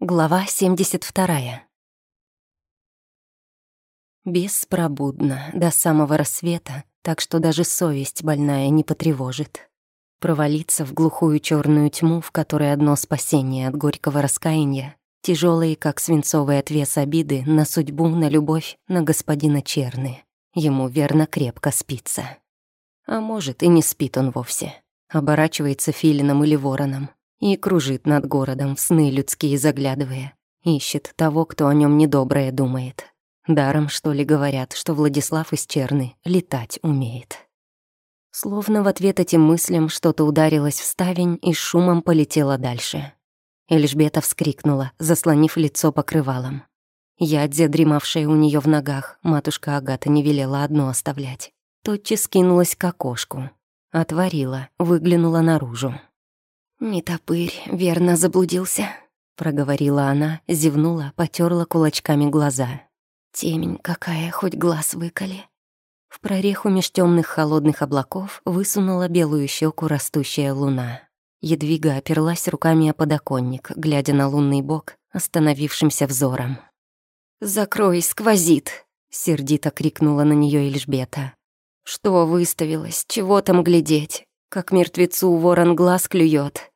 Глава 72. Беспробудно до самого рассвета, так что даже совесть больная не потревожит. Провалиться в глухую черную тьму, в которой одно спасение от горького раскаяния, тяжелые, как свинцовый отвес обиды на судьбу, на любовь, на господина Черны. Ему верно крепко спится. А может, и не спит он вовсе. Оборачивается филином или вороном, и кружит над городом, в сны людские заглядывая. Ищет того, кто о нем недоброе думает. Даром, что ли, говорят, что Владислав из Черны летать умеет. Словно в ответ этим мыслям что-то ударилось в ставень и шумом полетело дальше. Эльжбета вскрикнула, заслонив лицо покрывалом. Ядзя, дремавшая у нее в ногах, матушка Агата не велела одно оставлять. Тотчас кинулась к окошку. Отворила, выглянула наружу. «Не топырь, верно заблудился», — проговорила она, зевнула, потерла кулачками глаза. «Темень какая, хоть глаз выколи». В прореху меж темных холодных облаков высунула белую щеку растущая луна. Едвига оперлась руками о подоконник, глядя на лунный бок, остановившимся взором. «Закрой, сквозит!» — сердито крикнула на нее Эльжбета. «Что выставилась? Чего там глядеть? Как мертвецу ворон глаз клюет.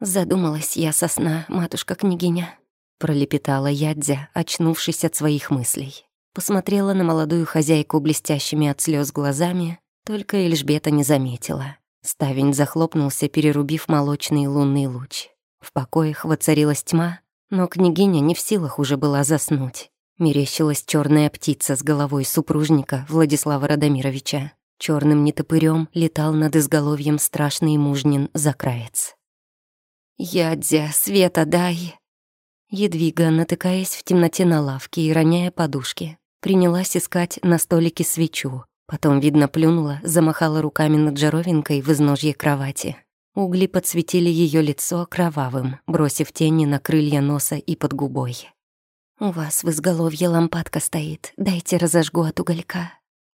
Задумалась я со сна, матушка-княгиня. Пролепетала Ядзя, очнувшись от своих мыслей. Посмотрела на молодую хозяйку блестящими от слез глазами, только Эльжбета не заметила. Ставень захлопнулся, перерубив молочный лунный луч. В покоях воцарилась тьма, но княгиня не в силах уже была заснуть. Мерещилась черная птица с головой супружника Владислава Радомировича. Черным нетопырем летал над изголовьем страшный мужнин закраец. «Ядзя, света дай!» Едвига, натыкаясь в темноте на лавке и роняя подушки, принялась искать на столике свечу. Потом, видно, плюнула, замахала руками над жаровинкой в изножье кровати. Угли подсветили ее лицо кровавым, бросив тени на крылья носа и под губой. «У вас в изголовье лампадка стоит, дайте разожгу от уголька»,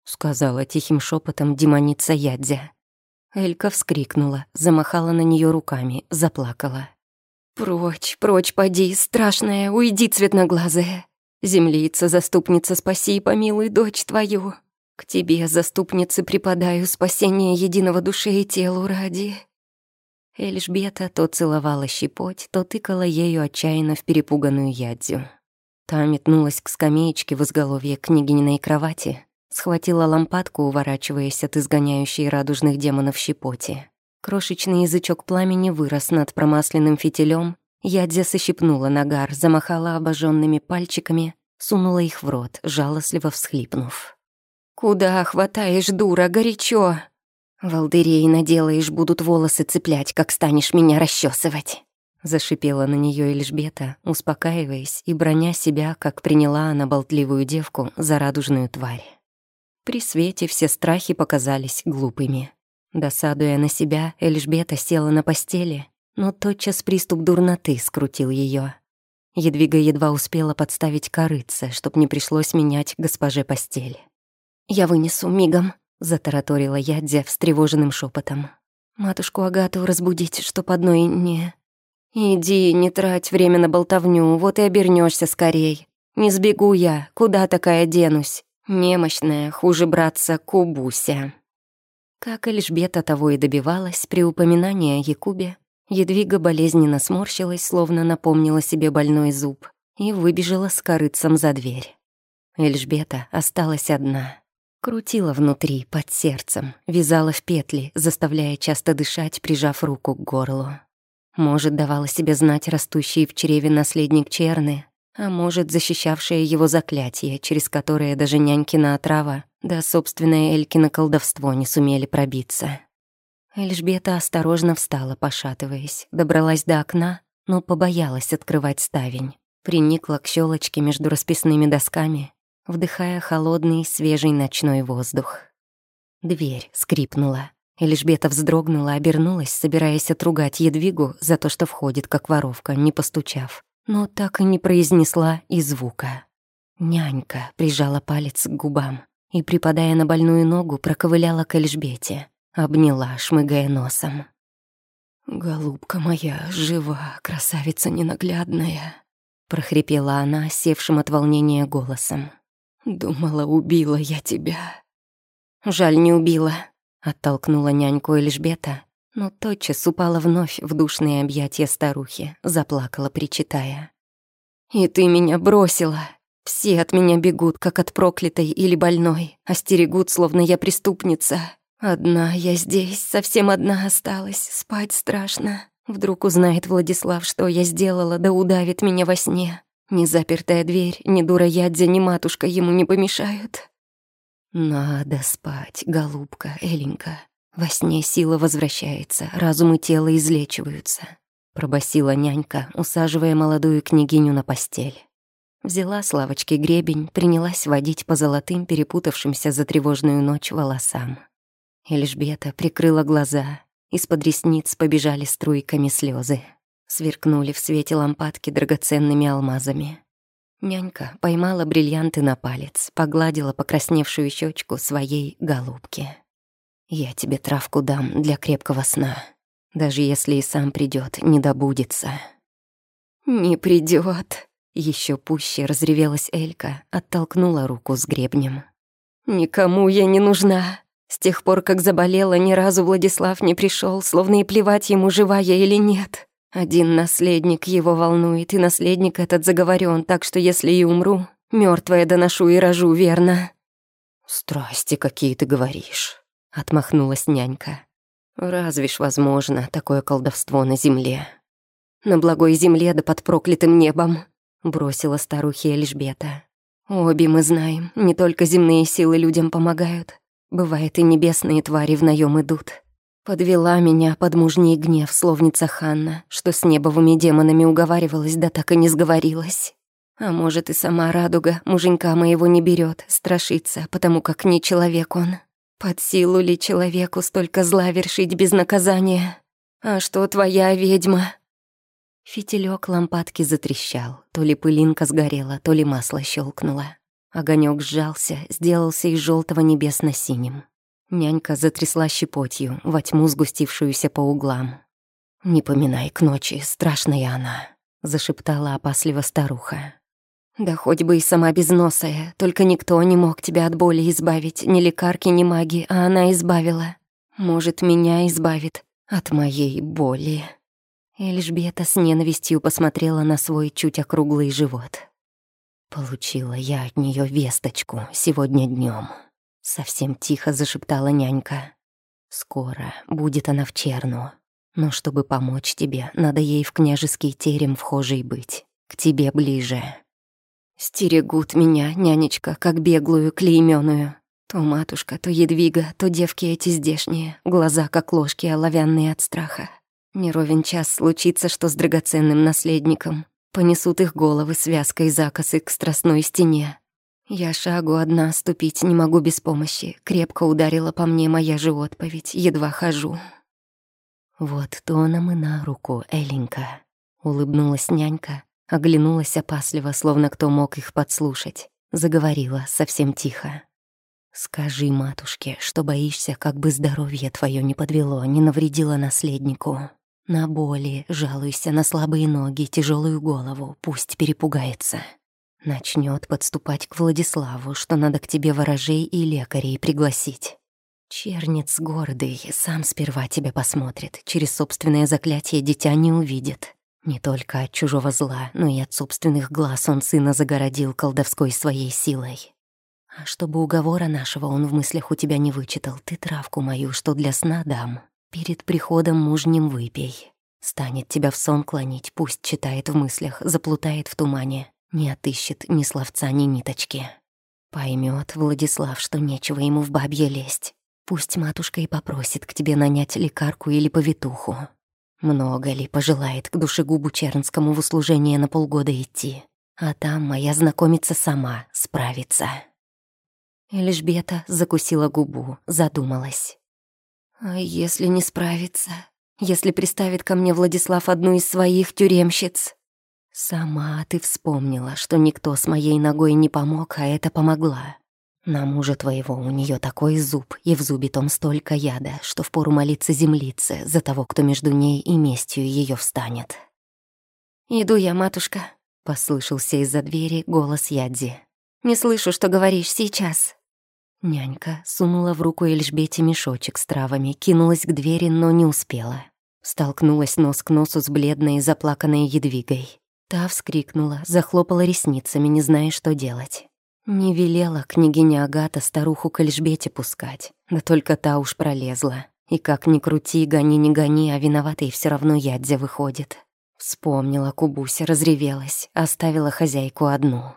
сказала тихим шепотом демоница Ядзя. Элька вскрикнула, замахала на нее руками, заплакала. «Прочь, прочь, поди, страшная, уйди, цветноглазая! Землица, заступница, спаси и помилуй дочь твою! К тебе, заступнице, преподаю спасение единого душе и телу ради!» Эльжбета то целовала щепоть, то тыкала ею отчаянно в перепуганную ядзю. Та метнулась к скамеечке в изголовье княгининой кровати, Схватила лампадку, уворачиваясь от изгоняющей радужных демонов щепоти. Крошечный язычок пламени вырос над промасленным фитилем. Ядзя сощипнула нагар, замахала обожженными пальчиками, сунула их в рот, жалостливо всхлипнув. «Куда хватаешь, дура, горячо!» «Волдырей наделаешь, будут волосы цеплять, как станешь меня расчесывать. Зашипела на нее Эльжбета, успокаиваясь и броня себя, как приняла она болтливую девку за радужную тварь. При свете все страхи показались глупыми. Досадуя на себя, Эльжбета села на постели, но тотчас приступ дурноты скрутил ее. Едвига едва успела подставить корыце, чтоб не пришлось менять госпоже постель. «Я вынесу мигом», — затараторила Ядзя встревоженным шепотом. «Матушку Агату разбудить, чтоб одной не...» «Иди, не трать время на болтовню, вот и обернешься скорей. Не сбегу я, куда такая денусь? Немощная, хуже братца Кубуся. Как Эльжбета того и добивалась, при упоминании о Якубе, Едвига болезненно сморщилась, словно напомнила себе больной зуб, и выбежала с корыцем за дверь. Эльжбета осталась одна. Крутила внутри, под сердцем, вязала в петли, заставляя часто дышать, прижав руку к горлу. Может, давала себе знать растущий в чреве наследник Черны, а может, защищавшее его заклятие, через которое даже нянькина отрава, да собственное Элькино колдовство не сумели пробиться. Эльжбета осторожно встала, пошатываясь, добралась до окна, но побоялась открывать ставень. Приникла к щелочке между расписными досками, вдыхая холодный, свежий ночной воздух. Дверь скрипнула. Эльжбета вздрогнула, обернулась, собираясь отругать Едвигу за то, что входит, как воровка, не постучав но так и не произнесла и звука. Нянька прижала палец к губам и, припадая на больную ногу, проковыляла к Эльжбете, обняла, шмыгая носом. «Голубка моя, жива, красавица ненаглядная!» — прохрипела она, севшим от волнения голосом. «Думала, убила я тебя». «Жаль, не убила», — оттолкнула няньку Эльжбета, но тотчас упала вновь в душные объятия старухи, заплакала, причитая. «И ты меня бросила. Все от меня бегут, как от проклятой или больной, остерегут, словно я преступница. Одна я здесь, совсем одна осталась, спать страшно. Вдруг узнает Владислав, что я сделала, да удавит меня во сне. Ни запертая дверь, ни дура ядзя, ни матушка ему не помешают. Надо спать, голубка, Эленька. Во сне сила возвращается, разум и тело излечиваются. Пробасила нянька, усаживая молодую княгиню на постель. Взяла с лавочки гребень, принялась водить по золотым, перепутавшимся за тревожную ночь волосам. Эльжбета прикрыла глаза, из-под ресниц побежали струйками слезы, сверкнули в свете лампадки драгоценными алмазами. Нянька поймала бриллианты на палец, погладила покрасневшую щечку своей голубки. «Я тебе травку дам для крепкого сна. Даже если и сам придет, не добудется». «Не придет, еще пуще разревелась Элька, оттолкнула руку с гребнем. «Никому я не нужна. С тех пор, как заболела, ни разу Владислав не пришел, словно и плевать ему, жива я или нет. Один наследник его волнует, и наследник этот заговорен, так что если и умру, мертвая доношу и рожу, верно?» «Страсти какие ты говоришь», — отмахнулась нянька. «Разве ж возможно такое колдовство на земле?» «На благой земле да под проклятым небом», — бросила старухи Эльжбета. «Обе мы знаем, не только земные силы людям помогают, Бывает, и небесные твари в наем идут. Подвела меня под мужний гнев словница Ханна, что с небовыми демонами уговаривалась, да так и не сговорилась. А может, и сама радуга муженька моего не берет, страшится, потому как не человек он. Под силу ли человеку столько зла вершить без наказания? А что твоя ведьма?» Фитилек лампадки затрещал, то ли пылинка сгорела, то ли масло щелкнуло. Огонек сжался, сделался из желтого небесно-синим. Нянька затрясла щепотью, во тьму сгустившуюся по углам. «Не поминай к ночи, страшная она», — зашептала опасливо старуха. «Да хоть бы и сама безносая, только никто не мог тебя от боли избавить, ни лекарки, ни маги, а она избавила. Может, меня избавит от моей боли». Эльжбета с ненавистью посмотрела на свой чуть округлый живот. Получила я от нее весточку сегодня днем. Совсем тихо зашептала нянька. Скоро будет она в Черну. Но чтобы помочь тебе, надо ей в княжеский терем вхожей быть. К тебе ближе. Стерегут меня, нянечка, как беглую, клеймёную. То матушка, то едвига, то девки эти здешние, глаза как ложки оловянные от страха. Не ровен час случится, что с драгоценным наследником. Понесут их головы связкой закосы к страстной стене. Я шагу одна ступить не могу без помощи. Крепко ударила по мне моя же отповедь, едва хожу. Вот то нам и на руку, Эленька. Улыбнулась нянька, оглянулась опасливо, словно кто мог их подслушать. Заговорила совсем тихо. «Скажи матушке, что боишься, как бы здоровье твое не подвело, не навредило наследнику. На боли, жалуйся на слабые ноги, тяжелую голову, пусть перепугается. Начнет подступать к Владиславу, что надо к тебе ворожей и лекарей пригласить. Чернец гордый, сам сперва тебя посмотрит, через собственное заклятие дитя не увидит. Не только от чужого зла, но и от собственных глаз он сына загородил колдовской своей силой. А чтобы уговора нашего он в мыслях у тебя не вычитал, ты травку мою, что для сна дам, Перед приходом мужним выпей. Станет тебя в сон клонить, пусть читает в мыслях, заплутает в тумане, не отыщет ни словца, ни ниточки. Поймет Владислав, что нечего ему в бабье лезть. Пусть матушка и попросит к тебе нанять лекарку или повитуху. Много ли пожелает к душегубу Чернскому в услужение на полгода идти, а там моя знакомица сама справится. Эльжбета закусила губу, задумалась. А если не справится? Если приставит ко мне Владислав одну из своих тюремщиц? Сама ты вспомнила, что никто с моей ногой не помог, а это помогла. На мужа твоего у нее такой зуб, и в зубе том столько яда, что впору молиться землице за того, кто между ней и местью ее встанет. «Иду я, матушка», — Послышался из-за двери голос Ядзи. «Не слышу, что говоришь сейчас». Нянька сунула в руку Эльжбете мешочек с травами, кинулась к двери, но не успела. Столкнулась нос к носу с бледной и заплаканной Едвигой. Та вскрикнула, захлопала ресницами, не зная, что делать. Не велела княгиня Агата старуху к Эльжбете пускать, да только та уж пролезла. И как ни крути, гони не гони, а виноватой все равно Ядзя выходит. Вспомнила Кубуся, разревелась, оставила хозяйку одну.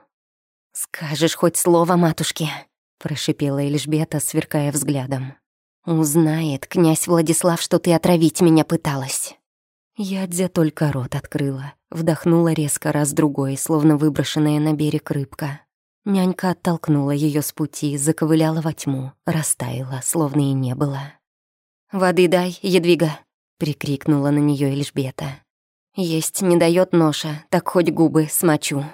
«Скажешь хоть слово матушке?» — прошипела Эльжбета, сверкая взглядом. «Узнает князь Владислав, что ты отравить меня пыталась». Ядзя только рот открыла, вдохнула резко раз-другой, словно выброшенная на берег рыбка. Нянька оттолкнула ее с пути, заковыляла во тьму, растаяла, словно и не было. «Воды дай, Едвига!» — прикрикнула на нее Эльжбета. «Есть не дает ноша, так хоть губы смочу».